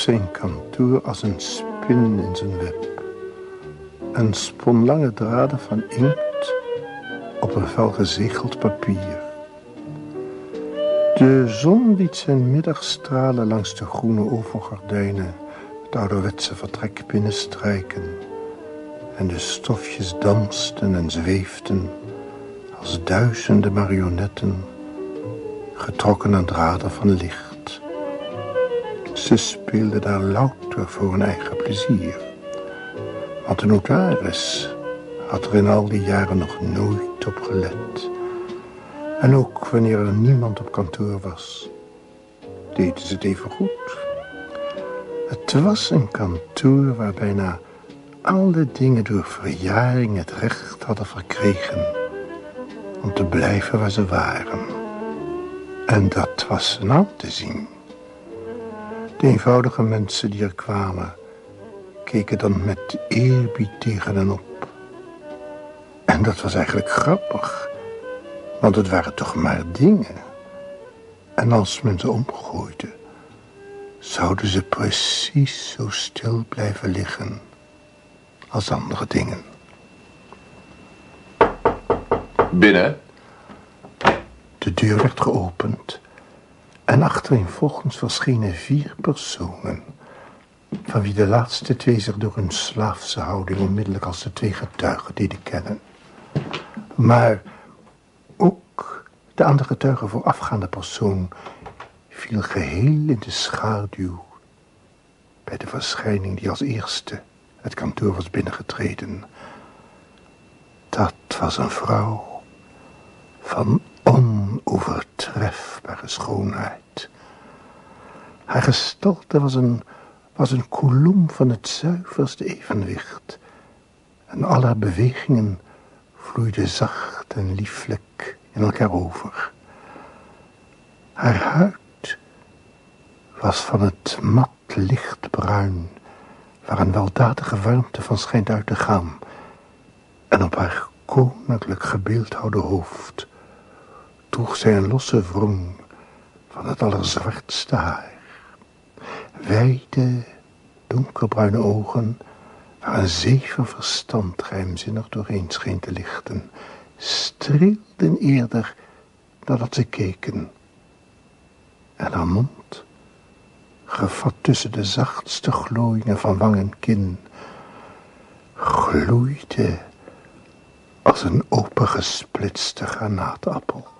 zijn kantoor als een spin in zijn web en spon lange draden van inkt op een vel gezegeld papier. De zon liet zijn middagstralen langs de groene overgordijnen het ouderwetse vertrek binnenstrijken en de stofjes dansten en zweefden als duizenden marionetten getrokken aan draden van licht. Ze speelden daar louter voor hun eigen plezier. Want de notaris had er in al die jaren nog nooit op gelet. En ook wanneer er niemand op kantoor was, deden ze het even goed. Het was een kantoor waar bijna alle dingen door verjaring het recht hadden verkregen om te blijven waar ze waren. En dat was aan te zien. De eenvoudige mensen die er kwamen, keken dan met eerbied tegen hen op. En dat was eigenlijk grappig, want het waren toch maar dingen. En als men ze omgooide, zouden ze precies zo stil blijven liggen als andere dingen. Binnen. De deur werd geopend en achtereenvolgens verschenen vier personen, van wie de laatste twee zich door hun slaafse houding onmiddellijk als de twee getuigen deden kennen. Maar ook de andere getuige voorafgaande persoon viel geheel in de schaduw bij de verschijning die als eerste het kantoor was binnengetreden. Dat was een vrouw van onovertrefbare schoonheid. Haar gestalte was een, was een kolom van het zuiverste evenwicht. En al haar bewegingen vloeiden zacht en lieflijk in elkaar over. Haar huid was van het mat lichtbruin, waar een weldadige warmte van schijnt uit te gaan. En op haar koninklijk gebeeldhouwde hoofd droeg zij een losse wrong van het allerzwartste haar. Wijde, donkerbruine ogen, waar een zeven verstand geheimzinnig doorheen scheen te lichten, streelden eerder dan dat ze keken. En haar mond gevat tussen de zachtste glooiingen van wang en kin, gloeide als een opengesplitste granaatappel.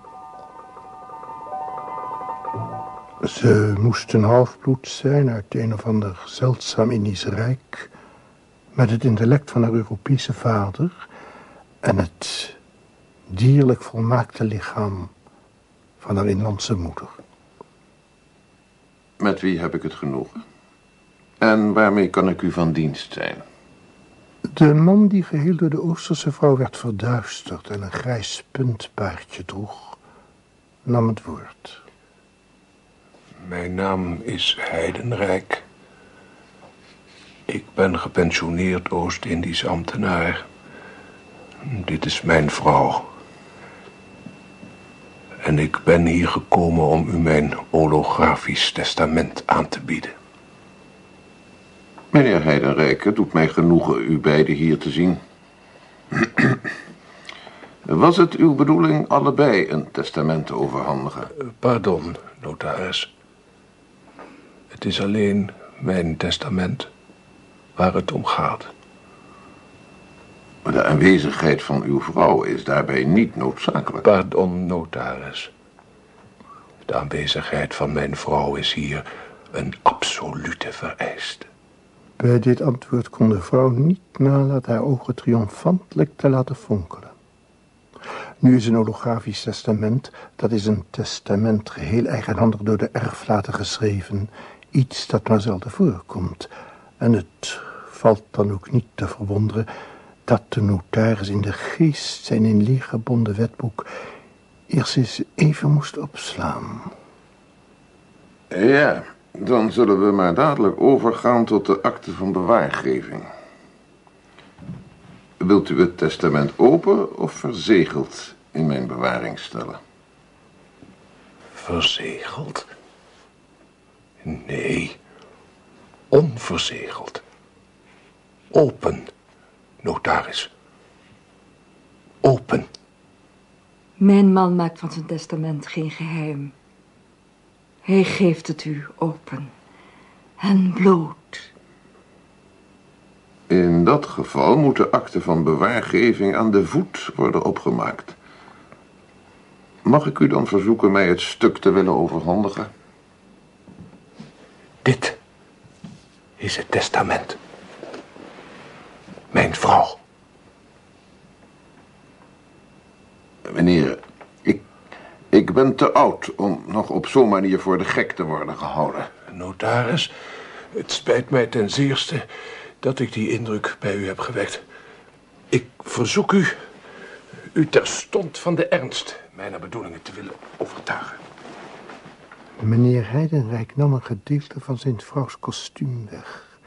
Ze moesten halfbloed zijn uit een of ander zeldzaam Indisch rijk, met het intellect van haar Europese vader en het dierlijk volmaakte lichaam van haar inlandse moeder. Met wie heb ik het genoegen? En waarmee kan ik u van dienst zijn? De man die geheel door de Oosterse vrouw werd verduisterd en een grijs puntbaardje droeg, nam het woord. Mijn naam is Heidenrijk. Ik ben gepensioneerd Oost-Indisch ambtenaar. Dit is mijn vrouw. En ik ben hier gekomen om u mijn holografisch testament aan te bieden. Meneer Heidenrijk, het doet mij genoegen u beiden hier te zien. Was het uw bedoeling allebei een testament te overhandigen? Pardon, notaris. Het is alleen mijn testament waar het om gaat. Maar de aanwezigheid van uw vrouw is daarbij niet noodzakelijk. Pardon, notaris. De aanwezigheid van mijn vrouw is hier een absolute vereiste. Bij dit antwoord kon de vrouw niet nalaten haar ogen triomfantelijk te laten fonkelen. Nu is een holografisch testament, dat is een testament geheel eigenhandig door de erflater geschreven, iets dat maar zelden voorkomt. En het valt dan ook niet te verwonderen dat de notaris in de geest zijn in leer gebonden wetboek eerst eens even moest opslaan. Ja, dan zullen we maar dadelijk overgaan tot de akte van bewaargeving. Wilt u het testament open of verzegeld in mijn bewaring stellen? Verzegeld? Nee, onverzegeld. Open, notaris. Open. Mijn man maakt van zijn testament geen geheim. Hij geeft het u open en bloot. In dat geval moet de akte van bewaargeving aan de voet worden opgemaakt. Mag ik u dan verzoeken mij het stuk te willen overhandigen? Dit is het testament. Mijn vrouw. Meneer, ik, ik ben te oud om nog op zo'n manier voor de gek te worden gehouden. Notaris, het spijt mij ten zeerste dat ik die indruk bij u heb gewekt. Ik verzoek u, u terstond van de ernst mijner bedoelingen te willen overtuigen. Meneer Heidenrijk nam een gedeelte van zijn vrouws kostuum weg.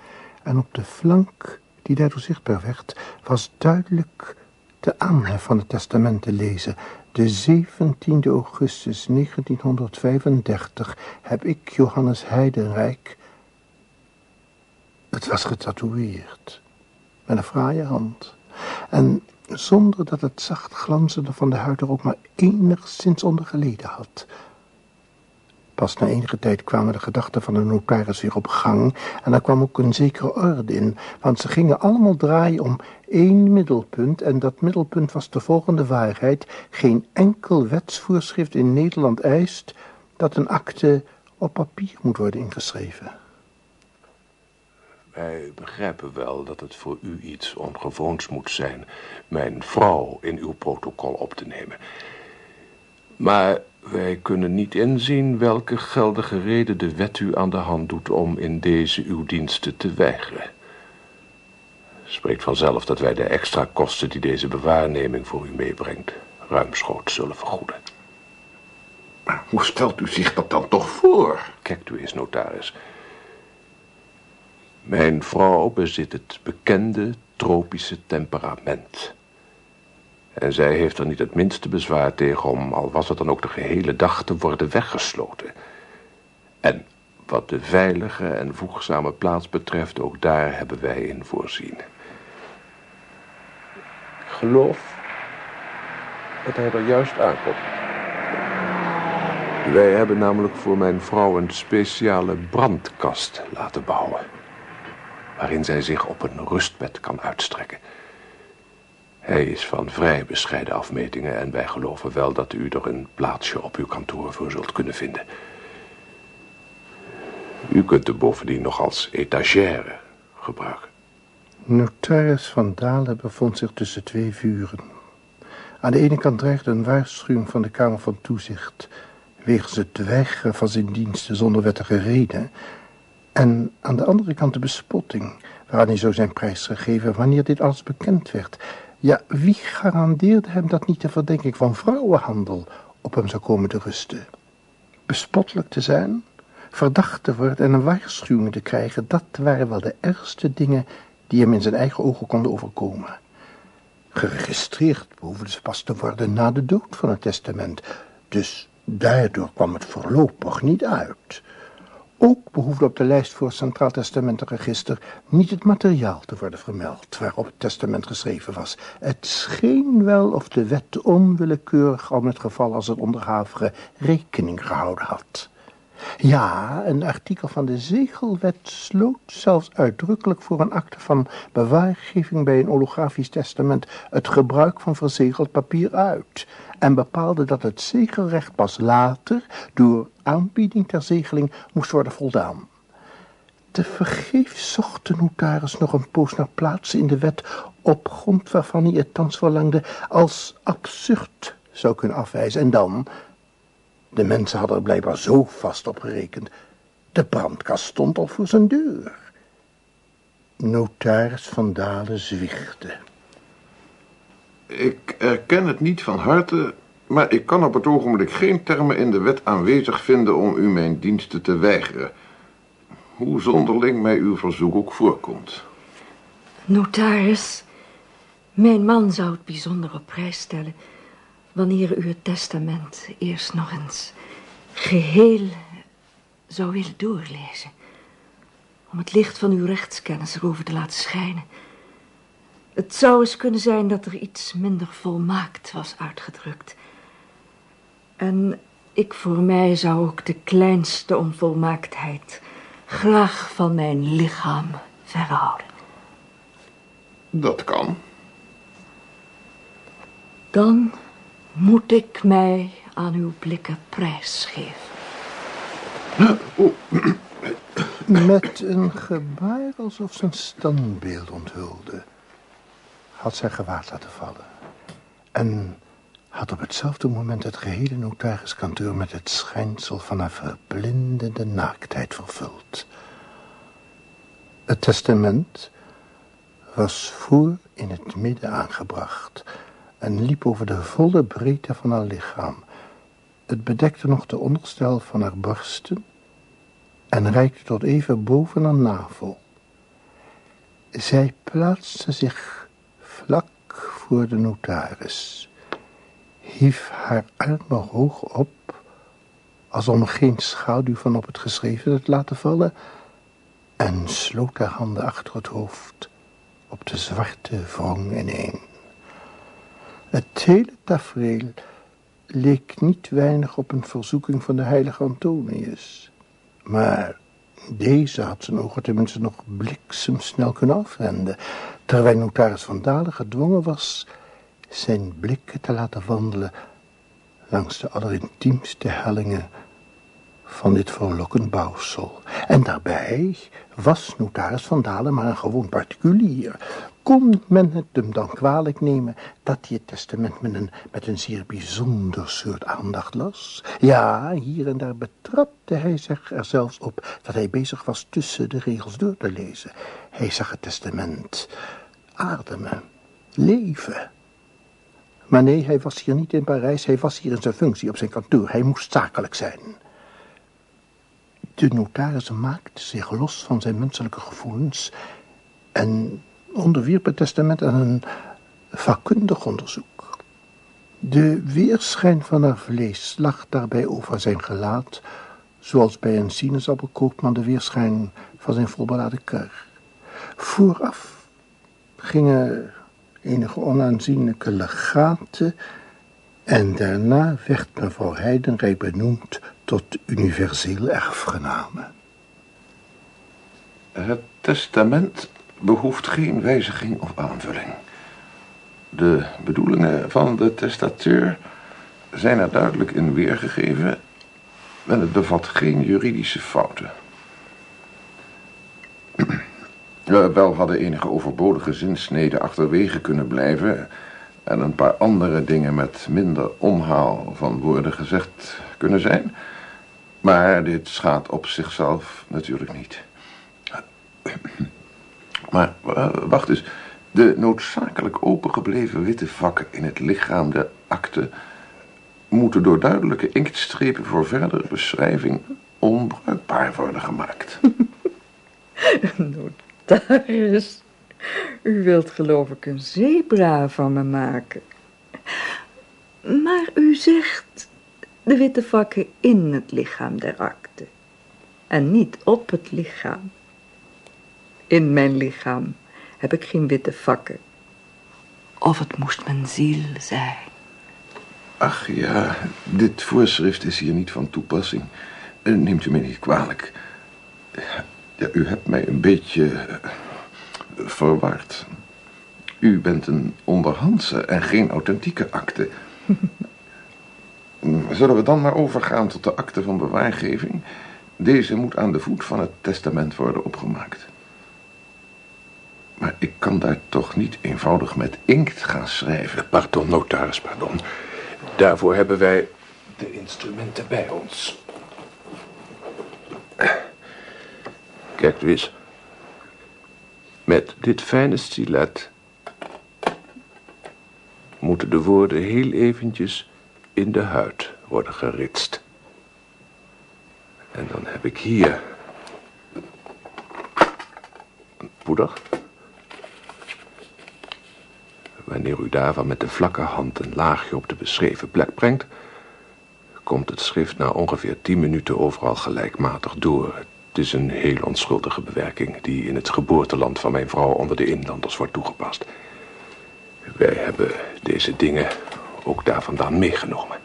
En op de flank, die daardoor zichtbaar werd, was duidelijk de aanhef van het testament te lezen. De 17e augustus 1935 heb ik, Johannes Heidenrijk... Het was getatoeëerd. Met een fraaie hand. En zonder dat het zacht glanzende van de huid er ook maar enigszins onder geleden had... Pas na enige tijd kwamen de gedachten van de notaris weer op gang en er kwam ook een zekere orde in, want ze gingen allemaal draaien om één middelpunt en dat middelpunt was de volgende waarheid. Geen enkel wetsvoorschrift in Nederland eist dat een akte op papier moet worden ingeschreven. Wij begrijpen wel dat het voor u iets ongewoons moet zijn mijn vrouw in uw protocol op te nemen. Maar wij kunnen niet inzien welke geldige reden de wet u aan de hand doet om in deze uw diensten te weigeren. Spreekt vanzelf dat wij de extra kosten die deze bewaarneming voor u meebrengt, ruimschoots zullen vergoeden. Maar hoe stelt u zich dat dan toch voor? Kijkt u eens, notaris. Mijn vrouw bezit het bekende tropische temperament. En zij heeft er niet het minste bezwaar tegen om, al was het dan ook de gehele dag, te worden weggesloten. En wat de veilige en voegzame plaats betreft, ook daar hebben wij in voorzien. Ik geloof dat hij er juist aankomt. Wij hebben namelijk voor mijn vrouw een speciale brandkast laten bouwen. Waarin zij zich op een rustbed kan uitstrekken. Hij is van vrij bescheiden afmetingen en wij geloven wel dat u er een plaatsje op uw kantoor voor zult kunnen vinden. U kunt er bovendien nog als etagère gebruiken. Notaris van Dalen bevond zich tussen twee vuren. Aan de ene kant dreigde een waarschuwing van de Kamer van Toezicht... wegens het weigeren van zijn diensten zonder wettige reden... en aan de andere kant de bespotting... waaraan hij zou zijn prijs gegeven wanneer dit alles bekend werd... Ja, wie garandeerde hem dat niet de verdenking van vrouwenhandel op hem zou komen te rusten? Bespottelijk te zijn, verdacht te worden en een waarschuwing te krijgen, dat waren wel de ergste dingen die hem in zijn eigen ogen konden overkomen. Geregistreerd behoefde ze pas te worden na de dood van het testament, dus daardoor kwam het voorlopig niet uit. Ook behoefde op de lijst voor het Centraal Testamentenregister niet het materiaal te worden vermeld waarop het testament geschreven was. Het scheen wel of de wet onwillekeurig al met geval als het onderhavige rekening gehouden had. Ja, een artikel van de Zegelwet sloot zelfs uitdrukkelijk voor een akte van bewaargeving bij een olografisch testament het gebruik van verzegeld papier uit en bepaalde dat het zegelrecht pas later door aanbieding ter zegeling moest worden voldaan. Te vergeefs zocht de notaris nog een poos naar plaatsen in de wet op grond waarvan hij het thans verlangde als absurd zou kunnen afwijzen. En dan, de mensen hadden er blijkbaar zo vast op gerekend, de brandkast stond al voor zijn deur. Notaris van Dalen zwichtte. Ik erken het niet van harte, maar ik kan op het ogenblik geen termen in de wet aanwezig vinden om u mijn diensten te weigeren. Hoe zonderling mij uw verzoek ook voorkomt. Notaris, mijn man zou het bijzonder op prijs stellen... wanneer u het testament eerst nog eens geheel zou willen doorlezen. Om het licht van uw rechtskennis erover te laten schijnen. Het zou eens kunnen zijn dat er iets minder volmaakt was uitgedrukt. En ik voor mij zou ook de kleinste onvolmaaktheid graag van mijn lichaam verhouden. Dat kan. Dan moet ik mij aan uw blikken prijsgeven. Met een gebaar alsof ze een standbeeld onthulde, had zij gewaad laten vallen. En had op hetzelfde moment het gehele notariskantoor met het schijnsel van haar verblindende naaktheid vervuld. Het testament was voor in het midden aangebracht en liep over de volle breedte van haar lichaam. Het bedekte nog de onderste helft van haar borsten en reikte tot even boven haar navel. Zij plaatste zich vlak voor de notaris, hief haar armen hoog op, als om geen schaduw van op het geschreven te laten vallen, en sloot haar handen achter het hoofd op de zwarte wrong ineen. Het hele tafereel leek niet weinig op een verzoeking van de heilige Antonius. Maar deze had zijn ogen tenminste nog bliksemsnel kunnen afwenden, terwijl notaris Van Dalen gedwongen was zijn blikken te laten wandelen langs de allerintiemste hellingen van dit verlokkend bouwsel. En daarbij was notaris Van Dalen maar een gewoon particulier. Kon men het hem dan kwalijk nemen dat hij het testament met een, met een zeer bijzonder soort aandacht las? Ja, hier en daar betrapte hij zich er zelfs op dat hij bezig was tussen de regels door te lezen. Hij zag het testament ademen, leven. Maar nee, hij was hier niet in Parijs, hij was hier in zijn functie op zijn kantoor. Hij moest zakelijk zijn. De notaris maakte zich los van zijn menselijke gevoelens en onderwierp het testament aan een vakkundig onderzoek. De weerschijn van haar vlees lag daarbij over zijn gelaat, zoals bij een sinaasappelkoopman de weerschijn van zijn volbeladen kar. Vooraf gingen enige onaanzienlijke legaten en daarna werd mevrouw Heidenrijk benoemd tot universeel erfgename. Het testament behoeft geen wijziging of aanvulling. De bedoelingen van de testateur zijn er duidelijk in weergegeven en het bevat geen juridische fouten. Wel hadden enige overbodige zinsneden achterwege kunnen blijven en een paar andere dingen met minder omhaal van woorden gezegd kunnen zijn. Maar dit schaadt op zichzelf natuurlijk niet. Maar uh, wacht eens. De noodzakelijk opengebleven witte vakken in het lichaam der akte... moeten door duidelijke inktstrepen voor verdere beschrijving onbruikbaar worden gemaakt. Notaris, u wilt geloof ik een zebra van me maken. Maar u zegt de witte vakken in het lichaam der akte en niet op het lichaam. In mijn lichaam heb ik geen witte vakken. Of het moest mijn ziel zijn. Ach ja, dit voorschrift is hier niet van toepassing. Eh, neemt u mij niet kwalijk. Ja, u hebt mij een beetje uh, verward. U bent een onderhandse en geen authentieke akte. Zullen we dan maar overgaan tot de akte van bewaargeving? Deze moet aan de voet van het testament worden opgemaakt. Maar ik kan daar toch niet eenvoudig met inkt gaan schrijven. Pardon, notaris, pardon. Daarvoor hebben wij de instrumenten bij ons. Kijk u eens. Met dit fijne stilet moeten de woorden heel eventjes in de huid worden geritst. En dan heb ik hier een poeder. Wanneer u daarvan met de vlakke hand een laagje op de beschreven plek brengt, komt het schrift na ongeveer tien minuten overal gelijkmatig door. Het is een heel onschuldige bewerking die in het geboorteland van mijn vrouw onder de inlanders wordt toegepast. Wij hebben deze dingen ook daar vandaan meegenomen.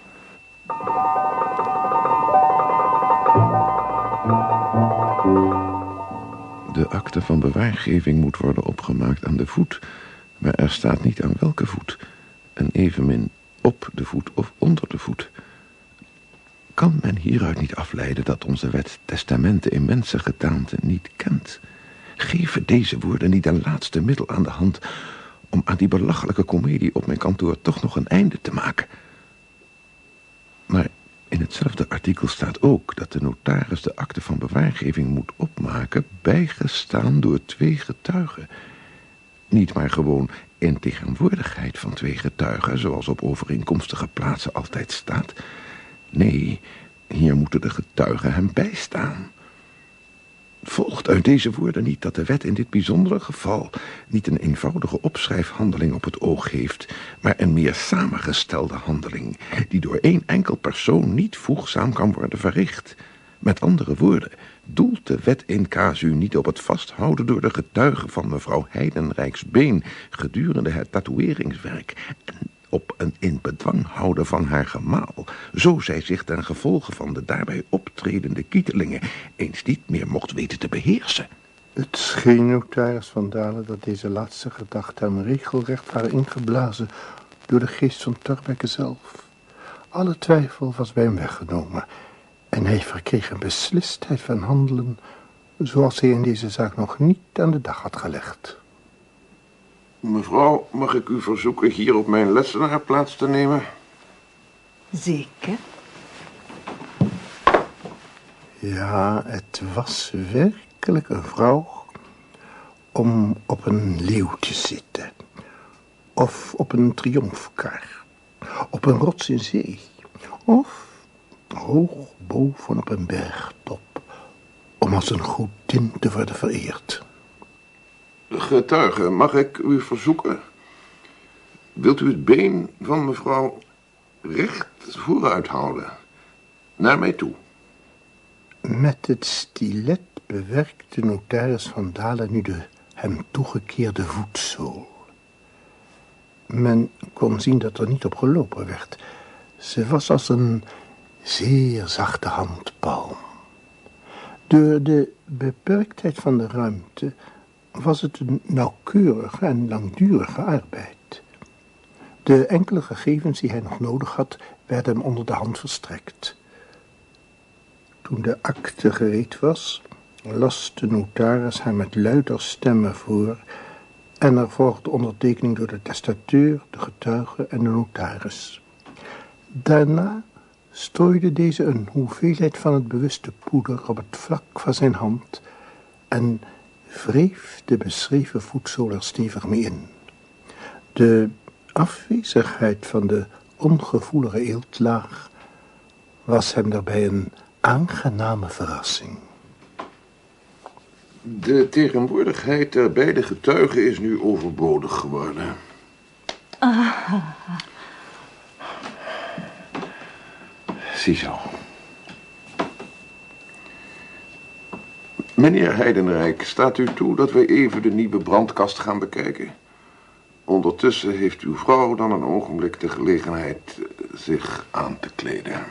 De akte van bewaargeving moet worden opgemaakt aan de voet, maar er staat niet aan welke voet. En evenmin op de voet of onder de voet. Kan men hieruit niet afleiden dat onze wet testamenten in mensengetaante niet kent? Geven deze woorden niet een laatste middel aan de hand om aan die belachelijke komedie op mijn kantoor toch nog een einde te maken? Maar in hetzelfde artikel staat ook dat de notaris de akte van bewaargeving moet opmaken, bijgestaan door twee getuigen. Niet maar gewoon in tegenwoordigheid van twee getuigen, zoals op overeenkomstige plaatsen altijd staat. Nee, hier moeten de getuigen hem bijstaan. Volgt uit deze woorden niet dat de wet in dit bijzondere geval niet een eenvoudige opschrijfhandeling op het oog heeft, maar een meer samengestelde handeling, die door één enkel persoon niet voegzaam kan worden verricht. Met andere woorden, doelt de wet in casu niet op het vasthouden door de getuigen van mevrouw Heidenrijks been gedurende het tatoeëringswerk en op een in bedwang houden van haar gemaal, zo zij zich ten gevolge van de daarbij optredende kietelingen eens niet meer mocht weten te beheersen. Het scheen notaris van Dalen dat deze laatste gedachten hem regelrecht waren ingeblazen door de geest van Torbekke zelf. Alle twijfel was bij hem weggenomen en hij verkreeg een beslistheid van handelen zoals hij in deze zaak nog niet aan de dag had gelegd. Mevrouw, mag ik u verzoeken hier op mijn lessenaar plaats te nemen? Zeker. Ja, het was werkelijk een vrouw om op een leeuw te zitten. Of op een triomfkar. Op een rots in zee. Of hoog boven op een bergtop. Om als een godin te worden vereerd. Getuige, mag ik u verzoeken? Wilt u het been van mevrouw recht vooruit houden? Naar mij toe. Met het stilet bewerkt de notaris van Dalen nu de hem toegekeerde voetzool. Men kon zien dat er niet op gelopen werd. Ze was als een zeer zachte handpalm. Door de beperktheid van de ruimte was het een nauwkeurige en langdurige arbeid. De enkele gegevens die hij nog nodig had, werden hem onder de hand verstrekt. Toen de akte gereed was, las de notaris hem met luider stemmen voor en er volgde ondertekening door de testateur, de getuige en de notaris. Daarna strooide deze een hoeveelheid van het bewuste poeder op het vlak van zijn hand en wreef de beschreven voedsel er stevig mee in. De afwezigheid van de ongevoelige eeltlaag was hem daarbij een aangename verrassing. De tegenwoordigheid der beide getuigen is nu overbodig geworden. Ah. Meneer Heidenrijk, staat u toe dat wij even de nieuwe brandkast gaan bekijken? Ondertussen heeft uw vrouw dan een ogenblik de gelegenheid zich aan te kleden.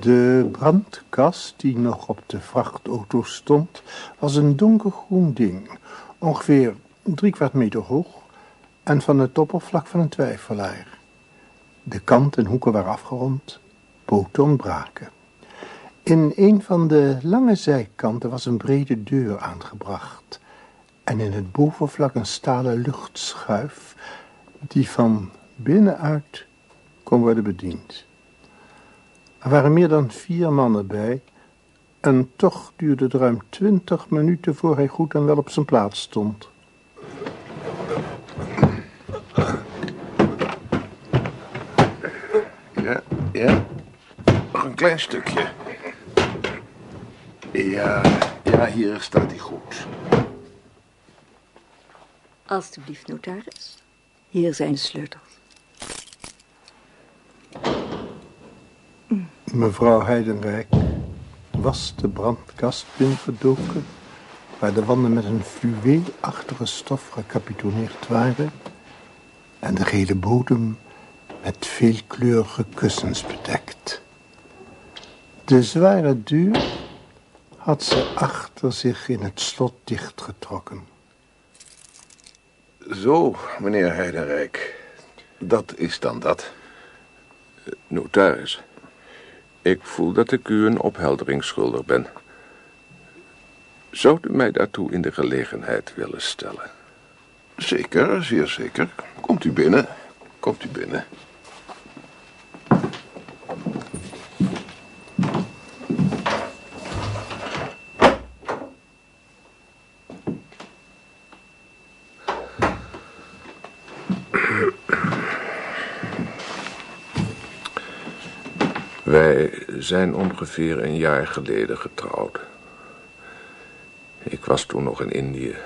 De brandkast die nog op de vrachtauto stond, was een donkergroen ding, ongeveer drie kwart meter hoog en van het oppervlak van een twijfelaar. De kant en hoeken waren afgerond, poten ontbraken. In een van de lange zijkanten was een brede deur aangebracht en in het bovenvlak een stalen luchtschuif die van binnenuit kon worden bediend. Er waren meer dan vier mannen bij en toch duurde het ruim twintig minuten voor hij goed en wel op zijn plaats stond. Ja. Nog een klein stukje. Ja, ja, hier staat hij goed. Alsjeblieft, notaris. Hier zijn de sleutels. Mevrouw Heidenrijk was de brandkast binnengedoken... waar de wanden met een fluweelachtige stof gecapitoneerd waren... en de gele bodem met veelkleurige kussens bedekt. De zware deur had ze achter zich in het slot dichtgetrokken. Zo, meneer Heidenrijk. Dat is dan dat. Notaris, ik voel dat ik u een opheldering schuldig ben. Zou u mij daartoe in de gelegenheid willen stellen? Zeker, zeer zeker. Komt u binnen. Komt u binnen. Wij zijn ongeveer een jaar geleden getrouwd. Ik was toen nog in Indië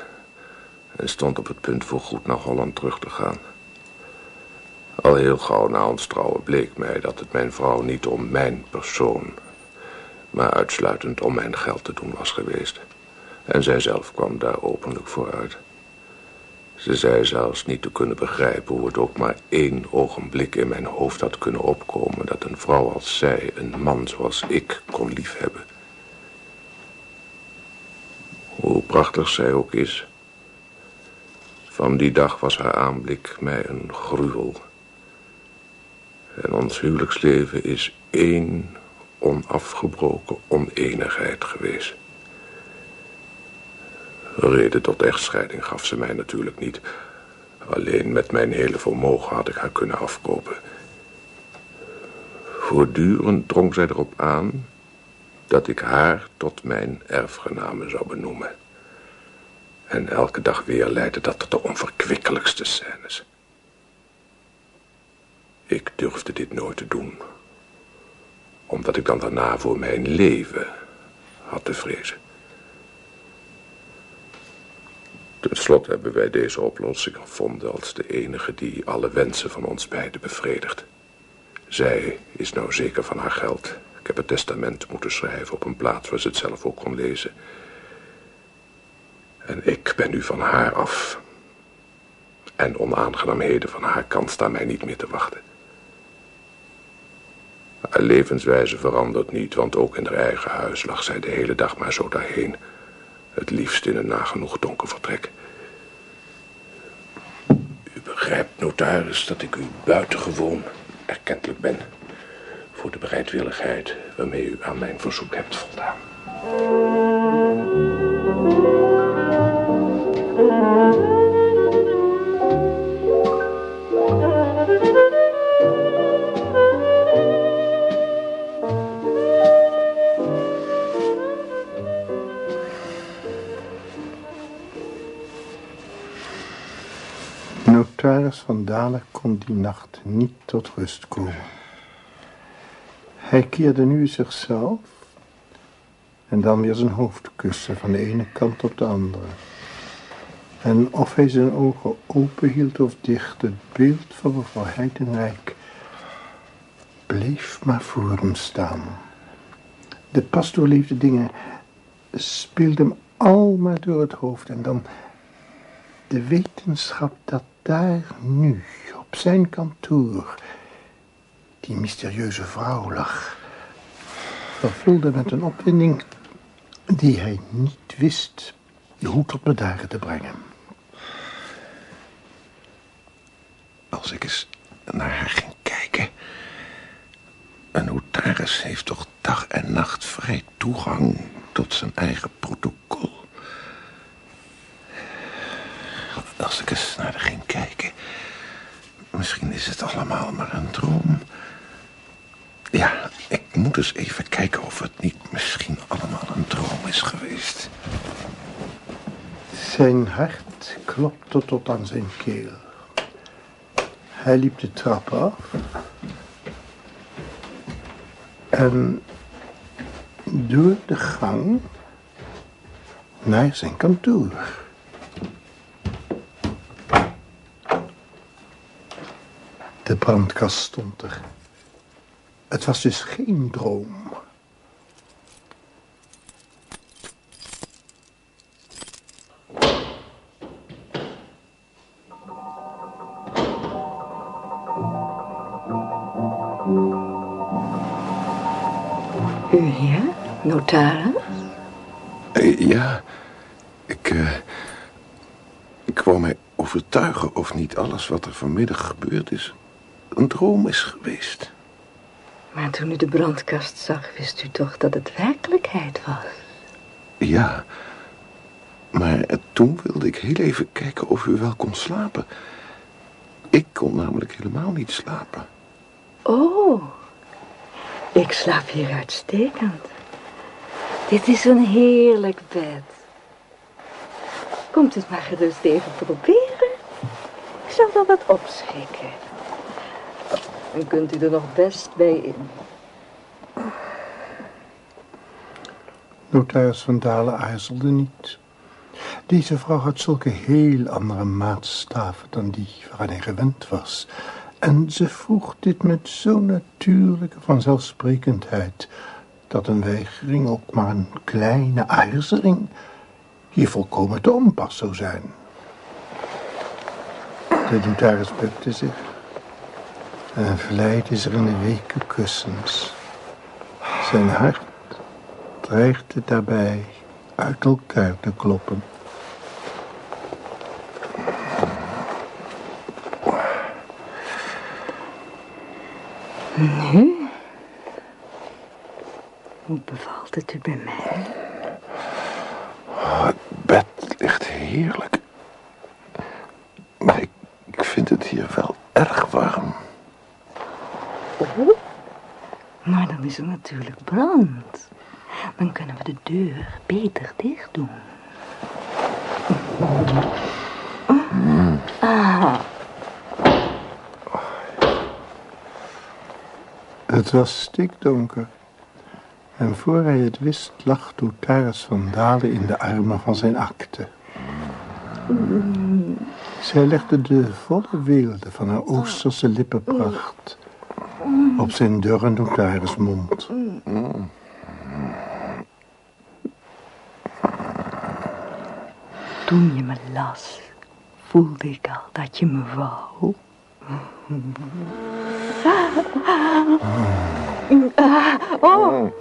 en stond op het punt voor goed naar Holland terug te gaan. Al heel gauw na ons trouwen bleek mij dat het mijn vrouw niet om mijn persoon, maar uitsluitend om mijn geld te doen was geweest. En zij zelf kwam daar openlijk voor uit. Ze zei zelfs niet te kunnen begrijpen hoe het ook maar één ogenblik in mijn hoofd had kunnen opkomen dat een vrouw als zij een man zoals ik kon liefhebben. Hoe prachtig zij ook is, van die dag was haar aanblik mij een gruwel. En ons huwelijksleven is één onafgebroken oneenigheid geweest. Reden tot echtscheiding gaf ze mij natuurlijk niet. Alleen met mijn hele vermogen had ik haar kunnen afkopen. Voortdurend drong zij erop aan dat ik haar tot mijn erfgename zou benoemen. En elke dag weer leidde dat tot de onverkwikkelijkste scènes. Ik durfde dit nooit te doen, omdat ik dan daarna voor mijn leven had te vrezen. Ten slotte hebben wij deze oplossing gevonden als de enige die alle wensen van ons beiden bevredigt. Zij is nou zeker van haar geld. Ik heb het testament moeten schrijven op een plaats waar ze het zelf ook kon lezen. En ik ben nu van haar af. En onaangenaamheden van haar kant staan mij niet meer te wachten. Haar levenswijze verandert niet, want ook in haar eigen huis lag zij de hele dag maar zo daarheen... Het liefst in een nagenoeg donker vertrek. U begrijpt, notaris, dat ik u buitengewoon erkentelijk ben... voor de bereidwilligheid waarmee u aan mijn verzoek hebt voldaan. Van Dalen kon die nacht niet tot rust komen. Hij keerde nu zichzelf en dan weer zijn hoofd kussen van de ene kant op de andere. En of hij zijn ogen open hield of dicht, het beeld van mevrouw Heidenrijk bleef maar voor hem staan. De pas doorleefde dingen speelden hem al maar door het hoofd en dan de wetenschap dat daar nu, op zijn kantoor, die mysterieuze vrouw lag, vervulde met een opwinding die hij niet wist hoe tot bedaren te brengen. Als ik eens naar haar ging kijken. Een notaris heeft toch dag en nacht vrij toegang tot zijn eigen protocol. Als ik eens naar ging kijken. Misschien is het allemaal maar een droom. Ja, ik moet eens even kijken of het niet misschien allemaal een droom is geweest. Zijn hart klopte tot aan zijn keel. Hij liep de trap af. En door de gang naar zijn kantoor. De brandkast stond er. Het was dus geen droom. U hier, notaris? Eh, ja, ik... eh, ik wou mij overtuigen of niet alles wat er vanmiddag gebeurd is... een droom is geweest. Maar toen u de brandkast zag, wist u toch dat het werkelijkheid was? Ja, maar toen wilde ik heel even kijken of u wel kon slapen. Ik kon namelijk helemaal niet slapen. Oh, ik slaap hier uitstekend. Dit is een heerlijk bed. Komt het maar gerust even proberen. Ik zal wel wat opschikken. Dan kunt u er nog best bij in. Notaris van Dalen aarzelde niet. Deze vrouw had zulke heel andere maatstaven dan die waaraan hij gewend was. En ze vroeg dit met zo'n natuurlijke vanzelfsprekendheid... dat een weigering, ook maar een kleine aarzeling... hier volkomen te onpas zou zijn. De notaris bukte zich... en vlijde zich in de weken kussens. Zijn hart dreigde daarbij uit elkaar te kloppen. Nu? Hoe bevalt het u bij mij? Het bed ligt heerlijk. Maar ik, ik vind het hier wel erg warm. Oh, maar dan is er natuurlijk brand. Dan kunnen we de deur beter dicht doen. Ah, Het was stikdonker. En voor hij het wist lag notaris van Dalen in de armen van zijn akte. Zij legde de volle weelde van haar oosterse lippenpracht op zijn durre notarismond. toen je me las, voelde ik al dat je me wou. Oh,